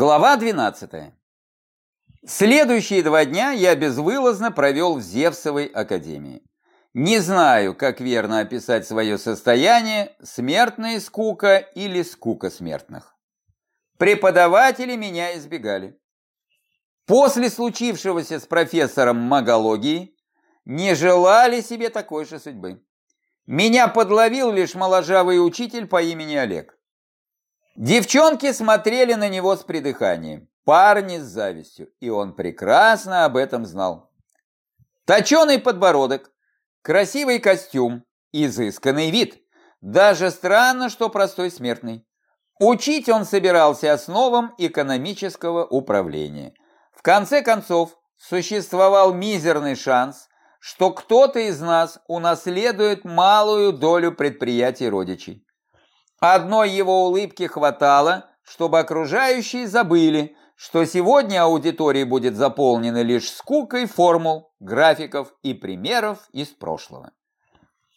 Глава 12. Следующие два дня я безвылазно провел в Зевсовой академии. Не знаю, как верно описать свое состояние, смертная скука или скука смертных. Преподаватели меня избегали. После случившегося с профессором магологии не желали себе такой же судьбы. Меня подловил лишь моложавый учитель по имени Олег. Девчонки смотрели на него с придыханием, парни с завистью, и он прекрасно об этом знал. Точеный подбородок, красивый костюм, изысканный вид. Даже странно, что простой смертный. Учить он собирался основам экономического управления. В конце концов, существовал мизерный шанс, что кто-то из нас унаследует малую долю предприятий родичей. Одной его улыбки хватало, чтобы окружающие забыли, что сегодня аудитория будет заполнена лишь скукой формул, графиков и примеров из прошлого.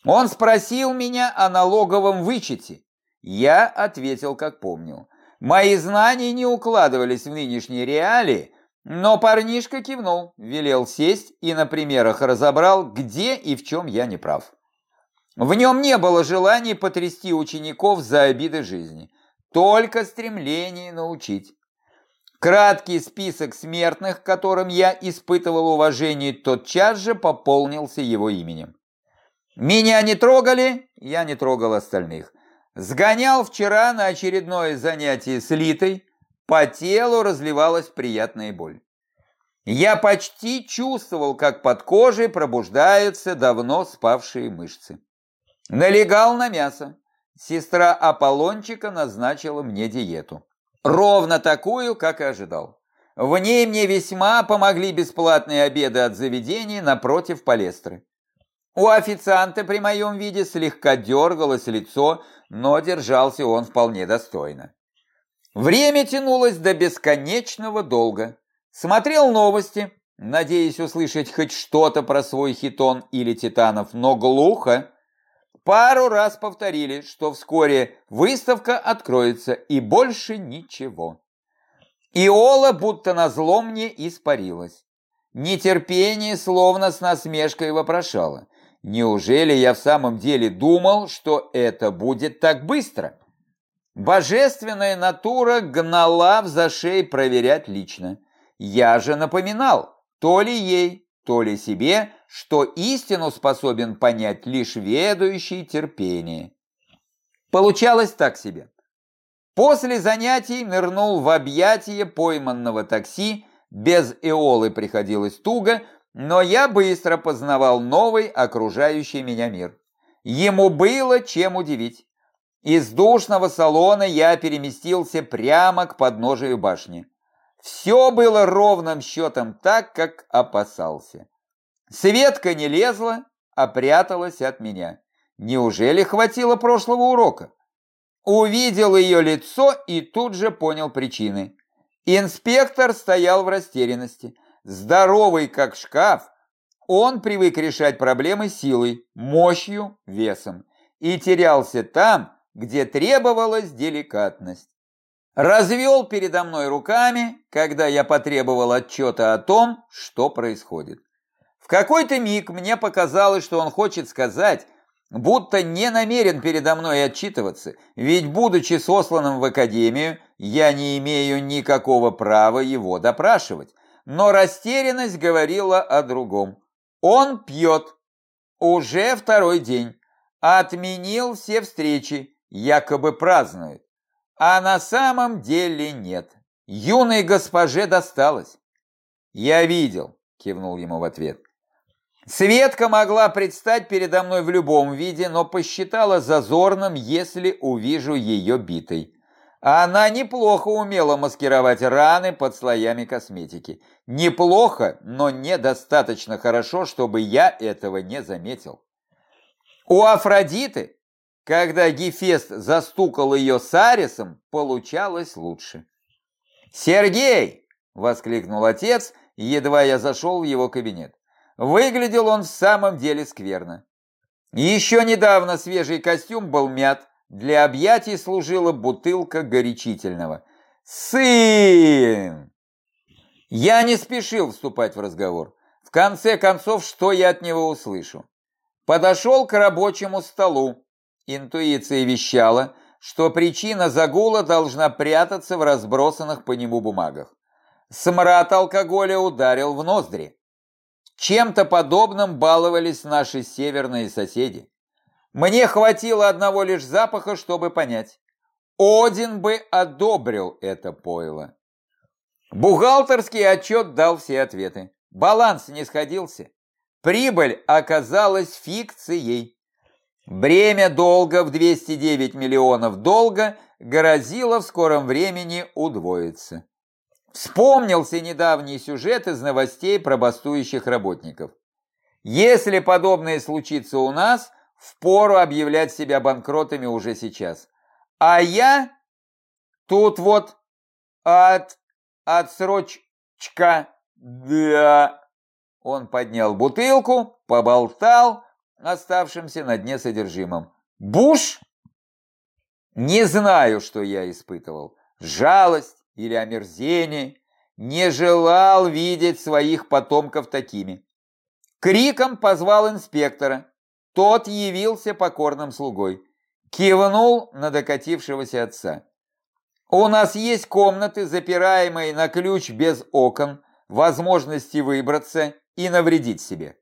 Он спросил меня о налоговом вычете. Я ответил, как помнил. Мои знания не укладывались в нынешние реалии, но парнишка кивнул, велел сесть и на примерах разобрал, где и в чем я не прав. В нем не было желания потрясти учеников за обиды жизни, только стремление научить. Краткий список смертных, которым я испытывал уважение, тотчас же пополнился его именем. Меня не трогали, я не трогал остальных. Сгонял вчера на очередное занятие с Литой, по телу разливалась приятная боль. Я почти чувствовал, как под кожей пробуждаются давно спавшие мышцы. Налегал на мясо. Сестра Аполлончика назначила мне диету. Ровно такую, как и ожидал. В ней мне весьма помогли бесплатные обеды от заведений напротив палестры. У официанта при моем виде слегка дергалось лицо, но держался он вполне достойно. Время тянулось до бесконечного долга. Смотрел новости, надеясь услышать хоть что-то про свой хитон или титанов, но глухо. Пару раз повторили, что вскоре выставка откроется, и больше ничего. Иола будто назло мне испарилась. Нетерпение словно с насмешкой вопрошало. Неужели я в самом деле думал, что это будет так быстро? Божественная натура гнала в зашей проверять лично. Я же напоминал, то ли ей, то ли себе, что истину способен понять лишь ведущий терпение. Получалось так себе. После занятий нырнул в объятия пойманного такси, без эолы приходилось туго, но я быстро познавал новый окружающий меня мир. Ему было чем удивить. Из душного салона я переместился прямо к подножию башни. Все было ровным счетом так, как опасался. Светка не лезла, а пряталась от меня. Неужели хватило прошлого урока? Увидел ее лицо и тут же понял причины. Инспектор стоял в растерянности. Здоровый как шкаф, он привык решать проблемы силой, мощью, весом и терялся там, где требовалась деликатность. Развел передо мной руками, когда я потребовал отчета о том, что происходит какой-то миг мне показалось, что он хочет сказать, будто не намерен передо мной отчитываться, ведь, будучи сосланным в академию, я не имею никакого права его допрашивать. Но растерянность говорила о другом. Он пьет. Уже второй день. Отменил все встречи, якобы празднует. А на самом деле нет. Юной госпоже досталось. Я видел, кивнул ему в ответ. Светка могла предстать передо мной в любом виде, но посчитала зазорным, если увижу ее битой. Она неплохо умела маскировать раны под слоями косметики. Неплохо, но недостаточно хорошо, чтобы я этого не заметил. У Афродиты, когда Гефест застукал ее с Арисом, получалось лучше. «Сергей!» — воскликнул отец, едва я зашел в его кабинет. Выглядел он в самом деле скверно. Еще недавно свежий костюм был мят, для объятий служила бутылка горячительного. Сын! Я не спешил вступать в разговор. В конце концов, что я от него услышу? Подошел к рабочему столу. Интуиция вещала, что причина загула должна прятаться в разбросанных по нему бумагах. Смрад алкоголя ударил в ноздри. Чем-то подобным баловались наши северные соседи. Мне хватило одного лишь запаха, чтобы понять. Один бы одобрил это пойло. Бухгалтерский отчет дал все ответы. Баланс не сходился. Прибыль оказалась фикцией. Бремя долга в 209 миллионов долга грозило в скором времени удвоиться. Вспомнился недавний сюжет из новостей про бастующих работников. Если подобное случится у нас, впору объявлять себя банкротами уже сейчас. А я тут вот от отсрочка, да. Он поднял бутылку, поболтал оставшимся на дне содержимым. Буш? Не знаю, что я испытывал. Жалость или омерзение. Не желал видеть своих потомков такими. Криком позвал инспектора. Тот явился покорным слугой. Кивнул на докатившегося отца. У нас есть комнаты, запираемые на ключ без окон, возможности выбраться и навредить себе.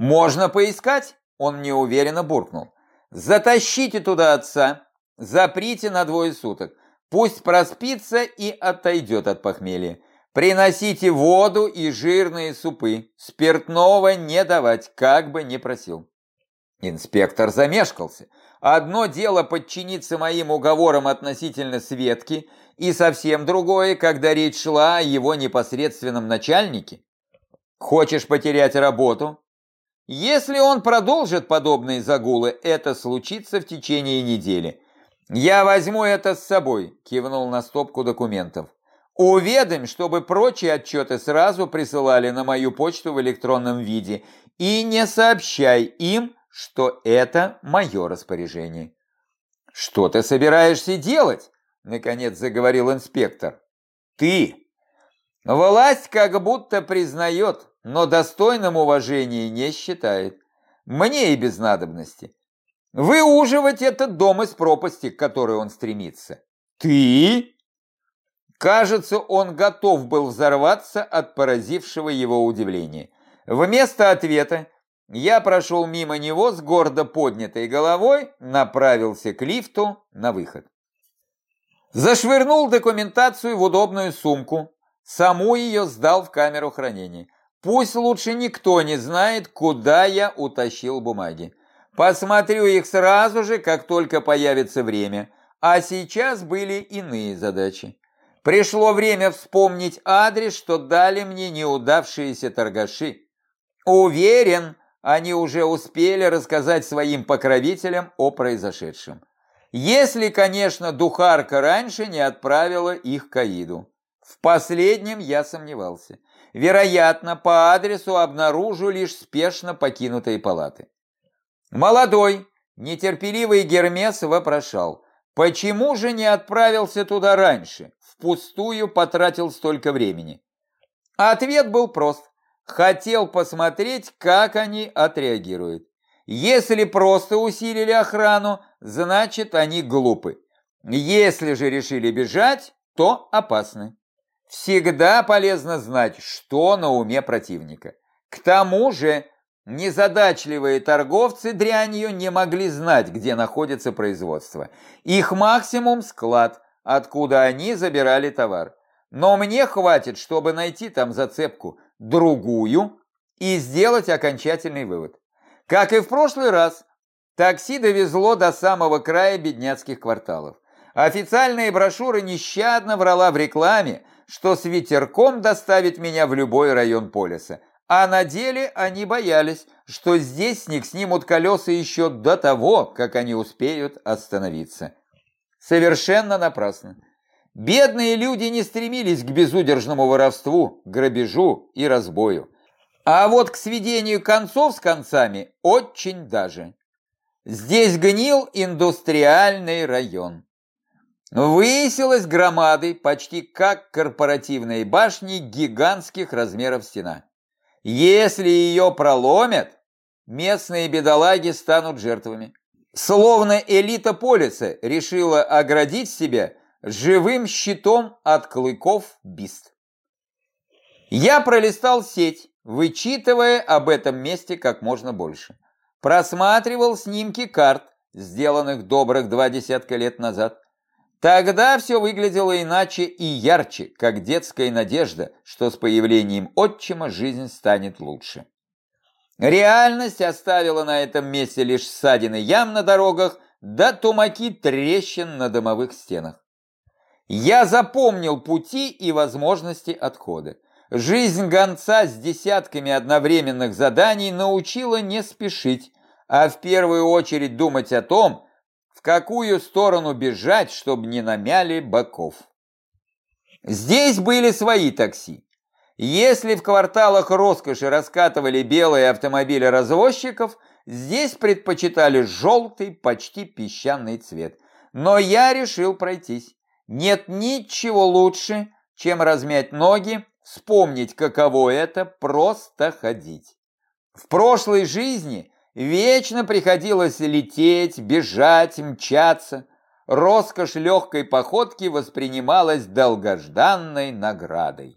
Можно поискать, он неуверенно буркнул. Затащите туда отца, заприте на двое суток. Пусть проспится и отойдет от похмелья. Приносите воду и жирные супы. Спиртного не давать, как бы не просил. Инспектор замешкался. Одно дело подчиниться моим уговорам относительно Светки, и совсем другое, когда речь шла о его непосредственном начальнике. Хочешь потерять работу? Если он продолжит подобные загулы, это случится в течение недели. Я возьму это с собой, кивнул на стопку документов. Уведомь, чтобы прочие отчеты сразу присылали на мою почту в электронном виде и не сообщай им, что это мое распоряжение. «Что ты собираешься делать?» – наконец заговорил инспектор. «Ты!» Власть как будто признает, но достойным уважения не считает. Мне и без надобности. Выуживать этот дом из пропасти, к которой он стремится. Ты? Кажется, он готов был взорваться от поразившего его удивления. Вместо ответа я прошел мимо него с гордо поднятой головой, направился к лифту на выход. Зашвырнул документацию в удобную сумку, саму ее сдал в камеру хранения. Пусть лучше никто не знает, куда я утащил бумаги. Посмотрю их сразу же, как только появится время. А сейчас были иные задачи. Пришло время вспомнить адрес, что дали мне неудавшиеся торгаши. Уверен, они уже успели рассказать своим покровителям о произошедшем. Если, конечно, духарка раньше не отправила их к Аиду. В последнем я сомневался. Вероятно, по адресу обнаружу лишь спешно покинутые палаты. Молодой, нетерпеливый Гермес вопрошал, почему же не отправился туда раньше, впустую потратил столько времени? Ответ был прост. Хотел посмотреть, как они отреагируют. Если просто усилили охрану, значит они глупы. Если же решили бежать, то опасны. Всегда полезно знать, что на уме противника. К тому же незадачливые торговцы дрянью не могли знать, где находится производство. Их максимум – склад, откуда они забирали товар. Но мне хватит, чтобы найти там зацепку, другую и сделать окончательный вывод. Как и в прошлый раз, такси довезло до самого края бедняцких кварталов. Официальные брошюры нещадно врала в рекламе, что с ветерком доставит меня в любой район полиса. А на деле они боялись, что здесь с них снимут колеса еще до того, как они успеют остановиться. Совершенно напрасно. Бедные люди не стремились к безудержному воровству, грабежу и разбою. А вот к сведению концов с концами очень даже. Здесь гнил индустриальный район. Высилась громадой, почти как корпоративные башни гигантских размеров стена. Если ее проломят, местные бедолаги станут жертвами. Словно элита полиса решила оградить себя живым щитом от клыков бист. Я пролистал сеть, вычитывая об этом месте как можно больше. Просматривал снимки карт, сделанных добрых два десятка лет назад. Тогда все выглядело иначе и ярче, как детская надежда, что с появлением отчима жизнь станет лучше. Реальность оставила на этом месте лишь ссадины ям на дорогах, да тумаки трещин на домовых стенах. Я запомнил пути и возможности отхода. Жизнь гонца с десятками одновременных заданий научила не спешить, а в первую очередь думать о том, в какую сторону бежать, чтобы не намяли боков. Здесь были свои такси. Если в кварталах роскоши раскатывали белые автомобили развозчиков, здесь предпочитали желтый, почти песчаный цвет. Но я решил пройтись. Нет ничего лучше, чем размять ноги, вспомнить, каково это просто ходить. В прошлой жизни вечно приходилось лететь, бежать, мчаться. Роскошь легкой походки воспринималась долгожданной наградой.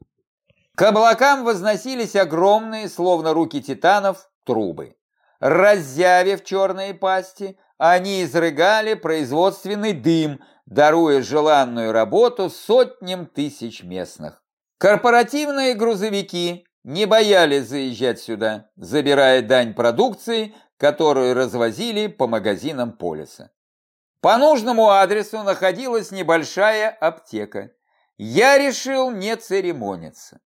К облакам возносились огромные, словно руки титанов, трубы. Раззявив черные пасти, они изрыгали производственный дым, даруя желанную работу сотням тысяч местных. Корпоративные грузовики не боялись заезжать сюда, забирая дань продукции, которую развозили по магазинам полиса. По нужному адресу находилась небольшая аптека. Я решил не церемониться.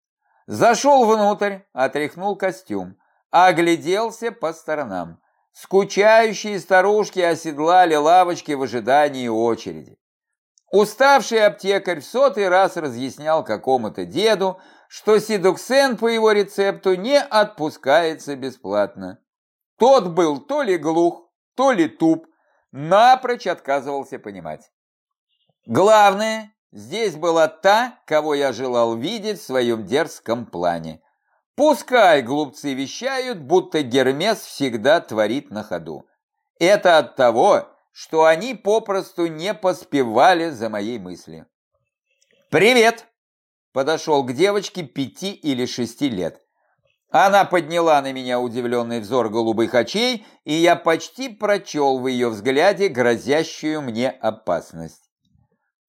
Зашел внутрь, отряхнул костюм, огляделся по сторонам. Скучающие старушки оседлали лавочки в ожидании очереди. Уставший аптекарь в сотый раз разъяснял какому-то деду, что сидуксен по его рецепту не отпускается бесплатно. Тот был то ли глух, то ли туп, напрочь отказывался понимать. Главное, здесь была та, кого я желал видеть в своем дерзком плане. Пускай глупцы вещают, будто Гермес всегда творит на ходу. Это от того, что они попросту не поспевали за моей мыслью. «Привет!» – подошел к девочке пяти или шести лет. Она подняла на меня удивленный взор голубых очей, и я почти прочел в ее взгляде грозящую мне опасность.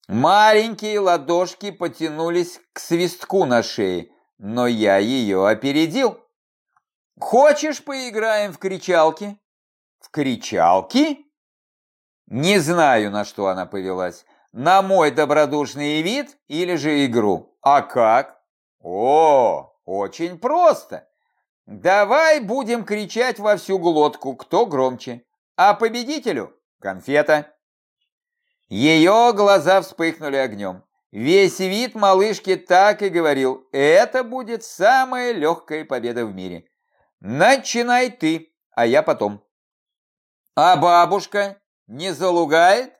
Маленькие ладошки потянулись к свистку на шее, но я ее опередил. «Хочешь, поиграем в кричалки?» «В кричалки?» Не знаю, на что она повелась. На мой добродушный вид или же игру. А как? О, очень просто. Давай будем кричать во всю глотку, кто громче. А победителю конфета. Ее глаза вспыхнули огнем. Весь вид малышки так и говорил, это будет самая легкая победа в мире. Начинай ты, а я потом. А бабушка не залугает?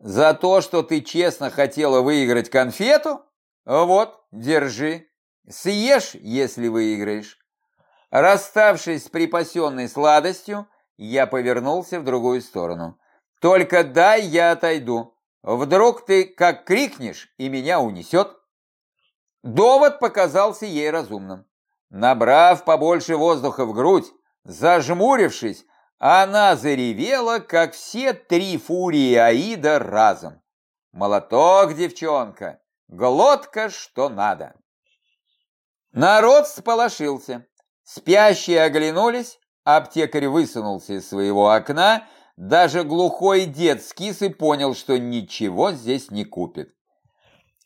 За то, что ты честно хотела выиграть конфету? Вот, держи. Съешь, если выиграешь. Расставшись с припасенной сладостью, я повернулся в другую сторону. Только дай я отойду. Вдруг ты как крикнешь и меня унесет. Довод показался ей разумным. Набрав побольше воздуха в грудь, зажмурившись, она заревела, как все три фурии Аида разом. Молоток, девчонка, глотка, что надо. Народ сполошился. Спящие оглянулись, аптекарь высунулся из своего окна, даже глухой дед скис и понял, что ничего здесь не купит.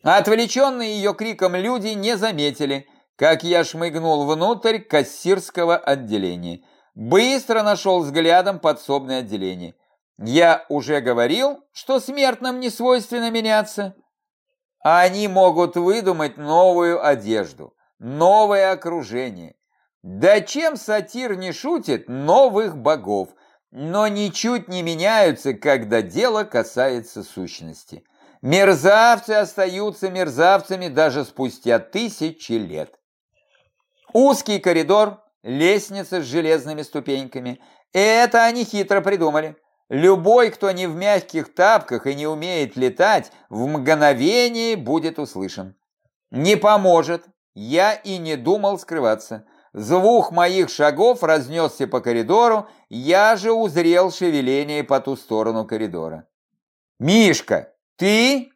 Отвлеченные ее криком люди не заметили, как я шмыгнул внутрь кассирского отделения – Быстро нашел взглядом подсобное отделение. Я уже говорил, что смертным не свойственно меняться. Они могут выдумать новую одежду, новое окружение. Да чем сатир не шутит новых богов, но ничуть не меняются, когда дело касается сущности. Мерзавцы остаются мерзавцами даже спустя тысячи лет. Узкий коридор, лестница с железными ступеньками. Это они хитро придумали. Любой, кто не в мягких тапках и не умеет летать, в мгновение будет услышан. Не поможет, я и не думал скрываться. Звук моих шагов разнесся по коридору, я же узрел шевеление по ту сторону коридора. «Мишка, ты?»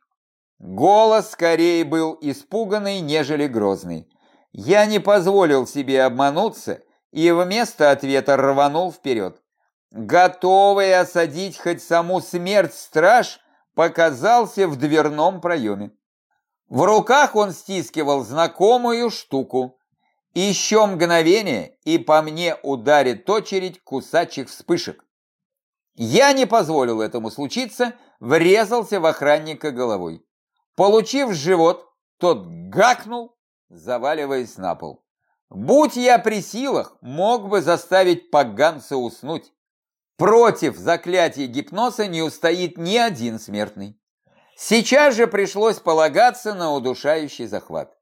Голос скорее был испуганный, нежели грозный. Я не позволил себе обмануться и вместо ответа рванул вперед. Готовый осадить хоть саму смерть страж показался в дверном проеме. В руках он стискивал знакомую штуку. Еще мгновение, и по мне ударит очередь кусачих вспышек. Я не позволил этому случиться, врезался в охранника головой. Получив живот, тот гакнул, заваливаясь на пол. Будь я при силах, мог бы заставить поганца уснуть. Против заклятия гипноза не устоит ни один смертный. Сейчас же пришлось полагаться на удушающий захват.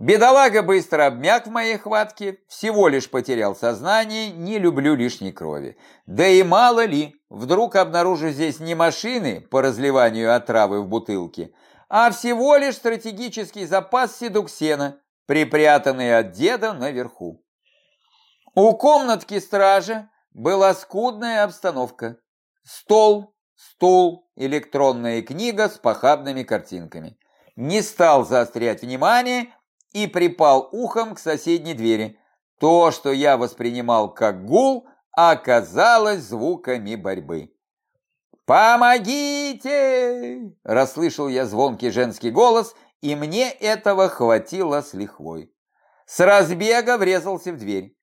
Бедолага быстро обмяк в моей хватке, всего лишь потерял сознание, не люблю лишней крови. Да и мало ли, вдруг обнаружу здесь не машины по разливанию отравы в бутылке, а всего лишь стратегический запас седуксена, припрятанный от деда наверху. У комнатки стража была скудная обстановка. Стол, стул, электронная книга с похабными картинками. Не стал заострять внимание и припал ухом к соседней двери. То, что я воспринимал как гул, оказалось звуками борьбы. «Помогите!» – расслышал я звонкий женский голос, и мне этого хватило с лихвой. С разбега врезался в дверь.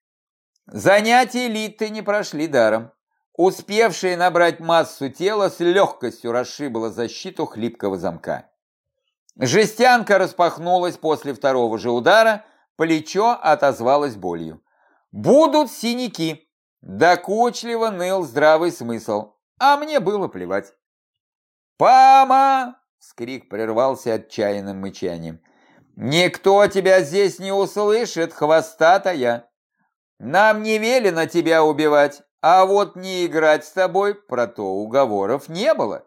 Занятия элиты не прошли даром. Успевшая набрать массу тела с легкостью расшибла защиту хлипкого замка. Жестянка распахнулась после второго же удара, плечо отозвалось болью. «Будут синяки!» Докучливо ныл здравый смысл, а мне было плевать. «Пама!» — скрик прервался отчаянным мычанием. «Никто тебя здесь не услышит, хвостатая! Нам не велено тебя убивать, а вот не играть с тобой про то уговоров не было».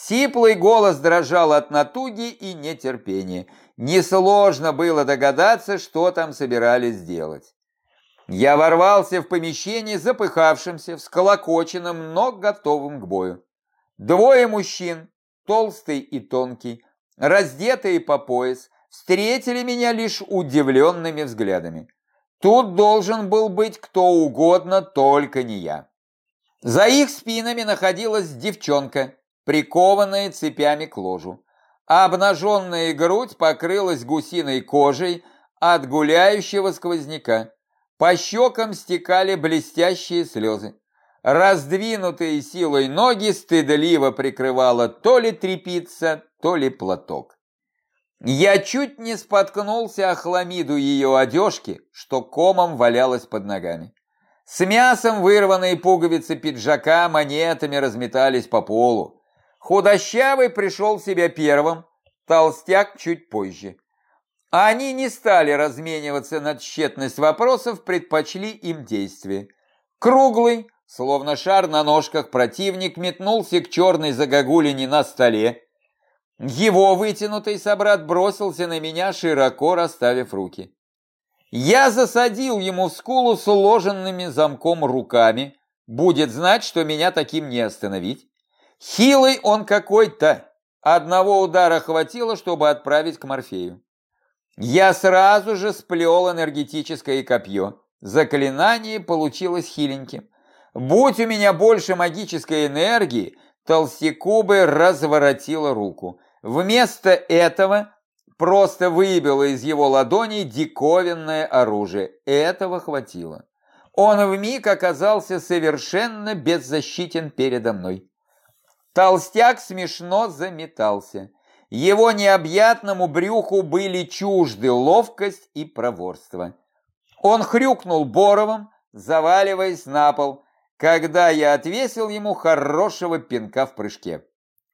Сиплый голос дрожал от натуги и нетерпения. Несложно было догадаться, что там собирались сделать. Я ворвался в помещение запыхавшимся, всколокоченным, но готовым к бою. Двое мужчин, толстый и тонкий, раздетые по пояс, встретили меня лишь удивленными взглядами. Тут должен был быть кто угодно, только не я. За их спинами находилась девчонка, прикованная цепями к ложу. А обнаженная грудь покрылась гусиной кожей от гуляющего сквозняка. По щекам стекали блестящие слезы. Раздвинутые силой ноги стыдливо прикрывала то ли трепица, то ли платок. Я чуть не споткнулся о хламиду ее одежки, что комом валялась под ногами. С мясом вырванные пуговицы пиджака монетами разметались по полу. Худощавый пришел в себя первым, толстяк чуть позже. Они не стали размениваться на тщетность вопросов, предпочли им действие. Круглый, словно шар на ножках, противник метнулся к черной загогулине на столе. Его вытянутый собрат бросился на меня, широко расставив руки. Я засадил ему в скулу сложенными замком руками. Будет знать, что меня таким не остановить. Хилый он какой-то. Одного удара хватило, чтобы отправить к Морфею. Я сразу же сплел энергетическое копье. Заклинание получилось хиленьким. Будь у меня больше магической энергии, толстяку бы разворотило руку. Вместо этого просто выбило из его ладони диковинное оружие. Этого хватило. Он вмиг оказался совершенно беззащитен передо мной. Толстяк смешно заметался. Его необъятному брюху были чужды ловкость и проворство. Он хрюкнул боровом, заваливаясь на пол, когда я отвесил ему хорошего пинка в прыжке.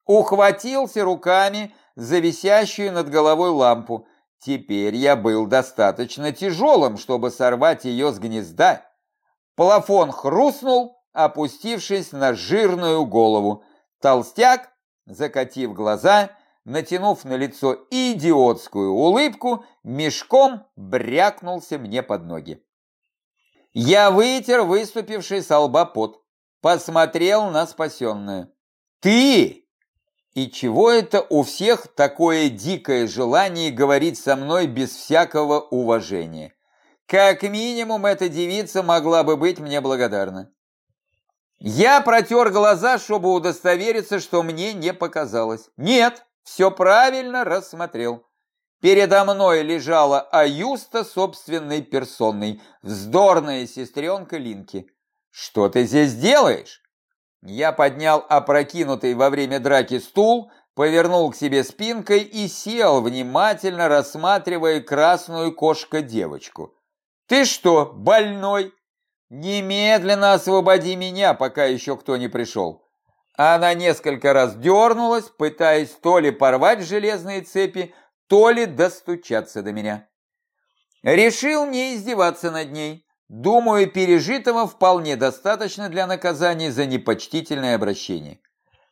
ухватился руками за висящую над головой лампу. Теперь я был достаточно тяжелым, чтобы сорвать ее с гнезда. Плафон хрустнул, опустившись на жирную голову. Толстяк, закатив глаза, натянув на лицо идиотскую улыбку, мешком брякнулся мне под ноги. Я вытер выступивший со лба пот, посмотрел на спасенную. «Ты!» И чего это у всех такое дикое желание говорить со мной без всякого уважения? Как минимум, эта девица могла бы быть мне благодарна. Я протер глаза, чтобы удостовериться, что мне не показалось. Нет, все правильно рассмотрел. Передо мной лежала Аюста собственной персоной, вздорная сестренка Линки. «Что ты здесь делаешь?» Я поднял опрокинутый во время драки стул, повернул к себе спинкой и сел, внимательно рассматривая красную кошка-девочку. «Ты что, больной? Немедленно освободи меня, пока еще кто не пришел!» Она несколько раз дернулась, пытаясь то ли порвать железные цепи, то ли достучаться до меня. Решил не издеваться над ней. Думаю, пережитого вполне достаточно для наказания за непочтительное обращение.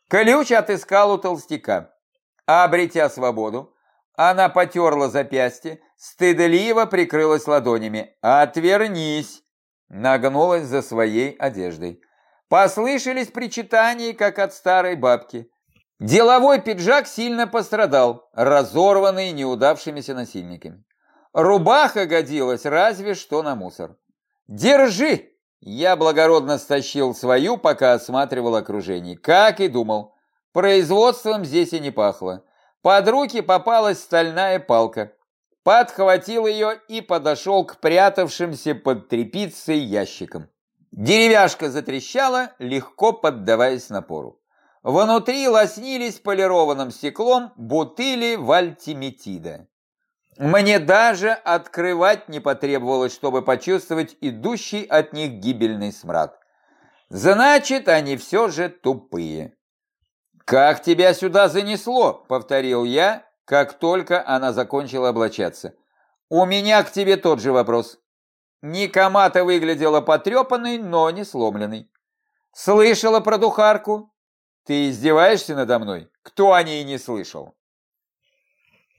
Ключ отыскал у толстяка. Обретя свободу, она потерла запястье, стыдливо прикрылась ладонями. «Отвернись!» Нагнулась за своей одеждой. Послышались причитания, как от старой бабки. Деловой пиджак сильно пострадал, разорванный неудавшимися насильниками. Рубаха годилась разве что на мусор. «Держи!» Я благородно стащил свою, пока осматривал окружение. Как и думал. Производством здесь и не пахло. Под руки попалась стальная палка. Подхватил ее и подошел к прятавшимся под тряпицей ящикам. Деревяшка затрещала, легко поддаваясь напору. Внутри лоснились полированным стеклом бутыли вальтиметида. Мне даже открывать не потребовалось, чтобы почувствовать идущий от них гибельный смрад. Значит, они все же тупые. «Как тебя сюда занесло?» — повторил я, как только она закончила облачаться. «У меня к тебе тот же вопрос». Никомата выглядела потрепанной, но не сломленной. «Слышала про духарку?» «Ты издеваешься надо мной? Кто о ней не слышал?»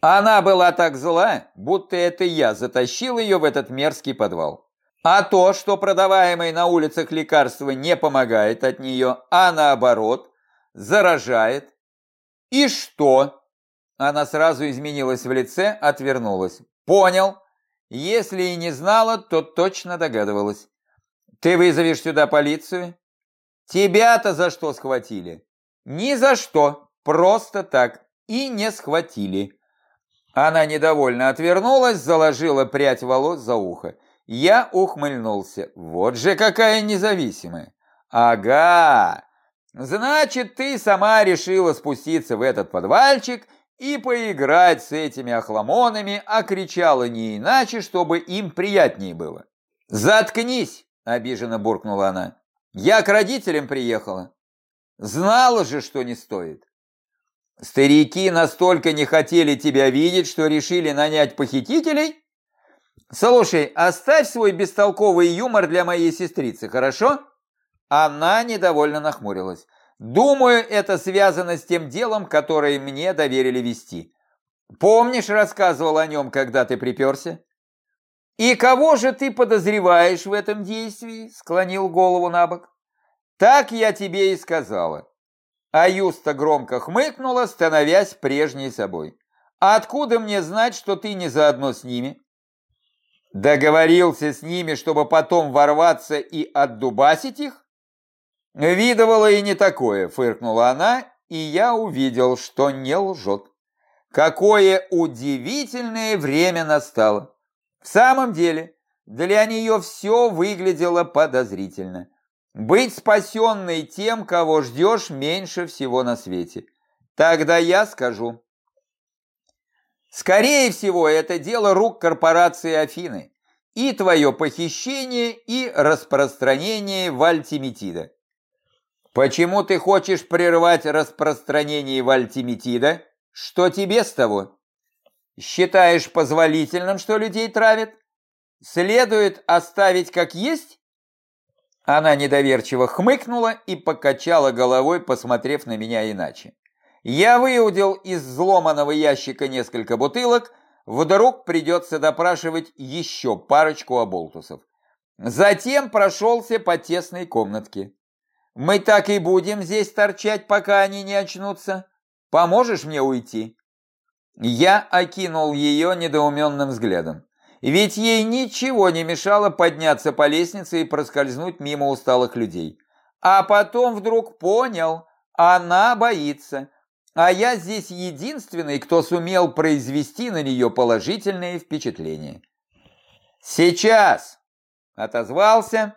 Она была так зла, будто это я затащил ее в этот мерзкий подвал. А то, что продаваемое на улицах лекарство не помогает от нее, а наоборот, заражает. И что? Она сразу изменилась в лице, отвернулась. Понял. Если и не знала, то точно догадывалась. Ты вызовешь сюда полицию? Тебя-то за что схватили? Ни за что, просто так. И не схватили. Она недовольно отвернулась, заложила прядь волос за ухо. Я ухмыльнулся. Вот же какая независимая. Ага. Значит, ты сама решила спуститься в этот подвальчик и поиграть с этими охламонами, а кричала не иначе, чтобы им приятнее было. «Заткнись!» – обиженно буркнула она. «Я к родителям приехала. Знала же, что не стоит. Старики настолько не хотели тебя видеть, что решили нанять похитителей? Слушай, оставь свой бестолковый юмор для моей сестрицы, хорошо?» Она недовольно нахмурилась. Думаю, это связано с тем делом, которое мне доверили вести. Помнишь, рассказывал о нем, когда ты приперся? И кого же ты подозреваешь в этом действии? Склонил голову на бок. Так я тебе и сказала. А Юста громко хмыкнула, становясь прежней собой. А откуда мне знать, что ты не заодно с ними? Договорился с ними, чтобы потом ворваться и отдубасить их? «Видывала и не такое», — фыркнула она, и я увидел, что не лжет. Какое удивительное время настало. В самом деле, для нее все выглядело подозрительно. Быть спасенной тем, кого ждешь меньше всего на свете. Тогда я скажу. Скорее всего, это дело рук корпорации Афины. И твое похищение, и распространение вальтиметида. Почему ты хочешь прервать распространение вальтиметида? Что тебе с того? Считаешь позволительным, что людей травят? Следует оставить как есть? Она недоверчиво хмыкнула и покачала головой, посмотрев на меня иначе. Я выудил из взломанного ящика несколько бутылок, вдруг придется допрашивать еще парочку оболтусов. Затем прошелся по тесной комнатке. Мы так и будем здесь торчать, пока они не очнутся. Поможешь мне уйти?» Я окинул ее недоуменным взглядом. Ведь ей ничего не мешало подняться по лестнице и проскользнуть мимо усталых людей. А потом вдруг понял, она боится. А я здесь единственный, кто сумел произвести на нее положительное впечатление. «Сейчас!» – отозвался,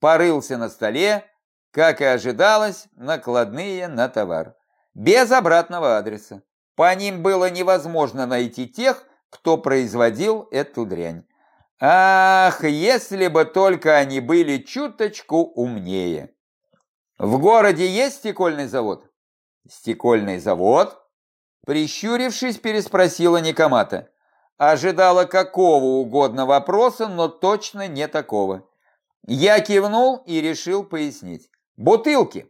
порылся на столе, как и ожидалось, накладные на товар. Без обратного адреса. По ним было невозможно найти тех, кто производил эту дрянь. Ах, если бы только они были чуточку умнее. В городе есть стекольный завод? Стекольный завод? Прищурившись, переспросила Никомата. Ожидала какого угодно вопроса, но точно не такого. Я кивнул и решил пояснить. Бутылки.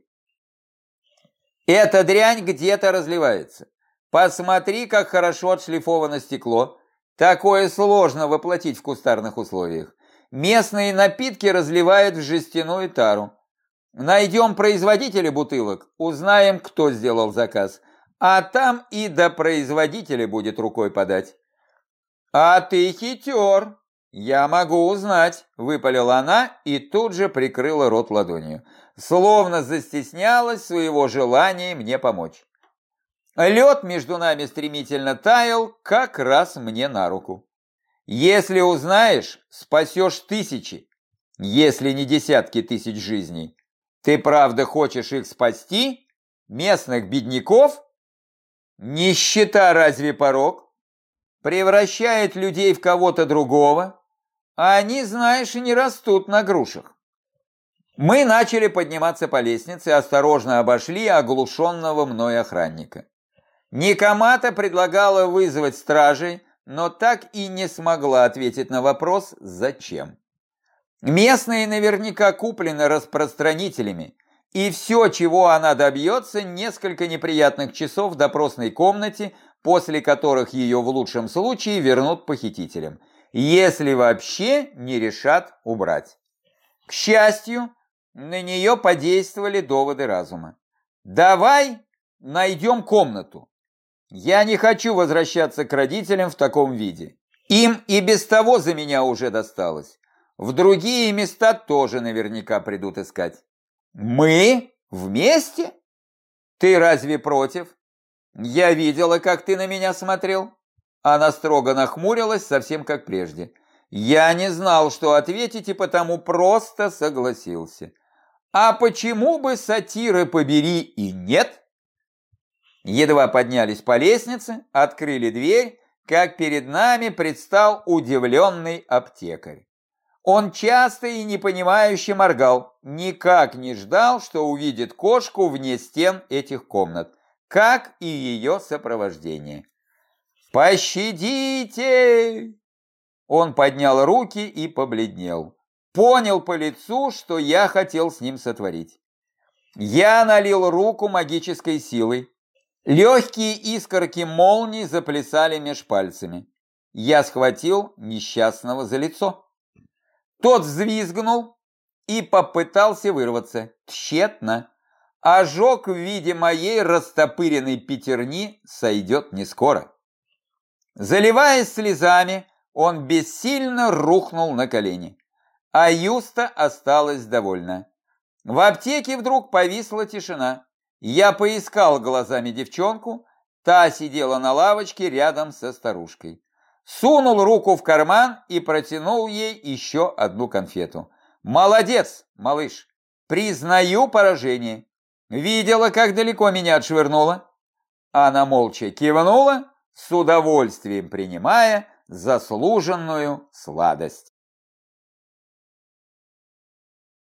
Эта дрянь где-то разливается. Посмотри, как хорошо отшлифовано стекло. Такое сложно воплотить в кустарных условиях. Местные напитки разливают в жестяную тару. Найдем производителя бутылок, узнаем, кто сделал заказ. А там и до производителя будет рукой подать. А ты хитер. Я могу узнать, выпалила она и тут же прикрыла рот ладонью словно застеснялась своего желания мне помочь. Лед между нами стремительно таял, как раз мне на руку. Если узнаешь, спасешь тысячи, если не десятки тысяч жизней. Ты правда хочешь их спасти? Местных бедняков? Нищета разве порог? Превращает людей в кого-то другого, а они, знаешь, не растут на грушах. Мы начали подниматься по лестнице, осторожно обошли оглушенного мной охранника. Никомата предлагала вызвать стражей, но так и не смогла ответить на вопрос «зачем?». Местные наверняка куплены распространителями, и все, чего она добьется, несколько неприятных часов в допросной комнате, после которых ее в лучшем случае вернут похитителям, если вообще не решат убрать. К счастью, на нее подействовали доводы разума. «Давай найдем комнату. Я не хочу возвращаться к родителям в таком виде. Им и без того за меня уже досталось. В другие места тоже наверняка придут искать. Мы? Вместе? Ты разве против? Я видела, как ты на меня смотрел. Она строго нахмурилась, совсем как прежде. Я не знал, что ответить, и потому просто согласился. А почему бы сатиры побери и нет? Едва поднялись по лестнице, открыли дверь, как перед нами предстал удивленный аптекарь. Он часто и непонимающе моргал, никак не ждал, что увидит кошку вне стен этих комнат, как и ее сопровождение. «Пощадите!» Он поднял руки и побледнел понял по лицу, что я хотел с ним сотворить. Я налил руку магической силой. Легкие искорки молнии заплясали меж пальцами. Я схватил несчастного за лицо. Тот взвизгнул и попытался вырваться. Тщетно. Ожог в виде моей растопыренной пятерни сойдет не скоро. Заливаясь слезами, он бессильно рухнул на колени а Юста осталась довольна. В аптеке вдруг повисла тишина. Я поискал глазами девчонку, та сидела на лавочке рядом со старушкой. Сунул руку в карман и протянул ей еще одну конфету. «Молодец, малыш! Признаю поражение. Видела, как далеко меня отшвырнула?» Она молча кивнула, с удовольствием принимая заслуженную сладость.